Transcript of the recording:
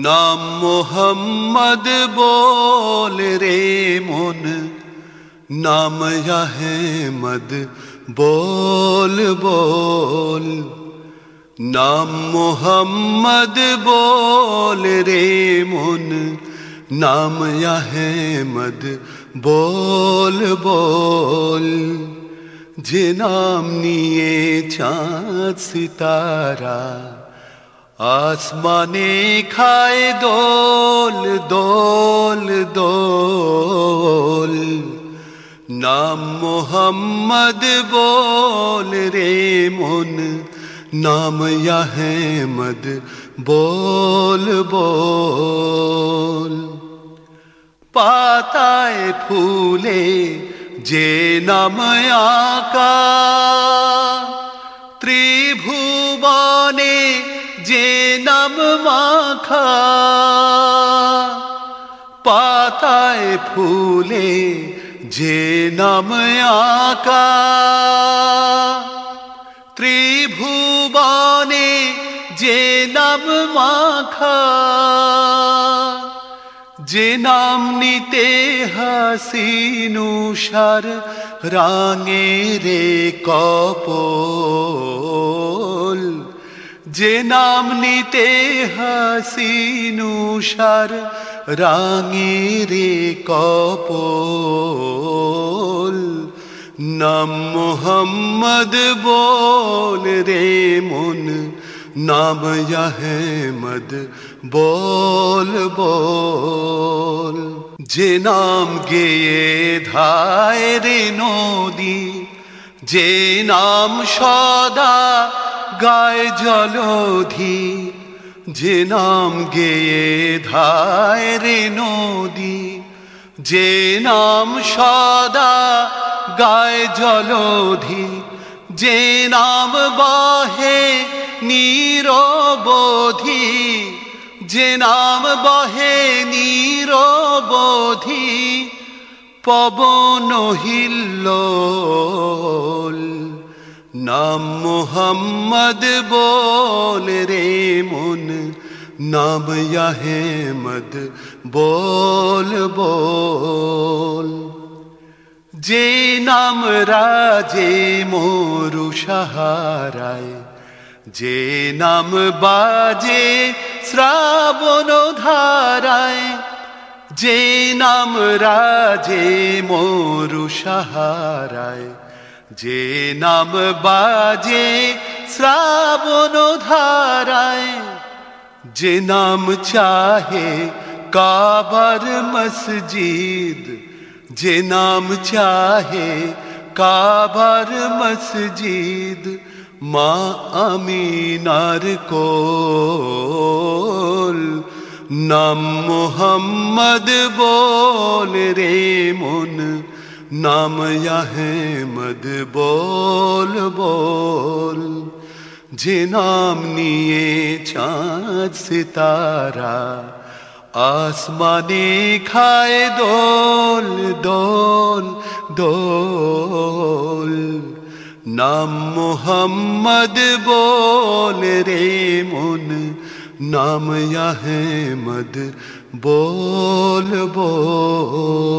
নাম মোহাম্মদ বল রে মন নাম আহমদ বল বল নাম মোহাম্মদ বল রে মন নাম আহমদ বল বল যে নাম নিয়ে চাঁদ সিতারা আসমানে খায় দোল দোল দোল। নাম মোহাম্মদ বল রে মন, নাম আহমদ বল বল। পাতায় ফুলে যে নাম আকা, ত্রিভুবনে যে নাম মাখা পাতায় ফুলে যে নাম আকা ত্রিভুবনে যে নাম মাখা যে নাম নিতে হাসিনুষার রাঙে রে কপল যে নাম নিতে হাসিনুষার রাঙে রে কপল। নাম মোহাম্মদ বল রে মন, নাম আহমদ বল বল। যে নাম গেয়ে ধায় রে নদী, যে নাম সদা গায় জলধি, যে নাম গেয়ে ধায় রে নদী, যে নাম সদা গায় জলধি, যে নাম বাহে নিরবধি, যে নাম বহে নিরবধি, পবন হিল্লোল নাম মোহাম্মদ বল রে মন, নাম আহমদ বল বল। যে নাম রাজে মোরু সাহারায়, যে নাম বাজে শ্রাবণ ধারায়, যে নাম রাজে মোরু সাহারায়। যে নাম বাজে শ্রাবণ ধারায়, যে নাম চাহে কাবার মসজিদ, যে নাম চাহে কাবার মসজিদ, মা আমিনার কোল, নাম মোহাম্মদ বল রে। মন নাম আহমদ বল বল যে নাম নিয়ে চাঁদ সিতারা আসমানে খায় দোল দোল দোল নাম মোহাম্মদ বল রে মন নাম আহমদ বল বল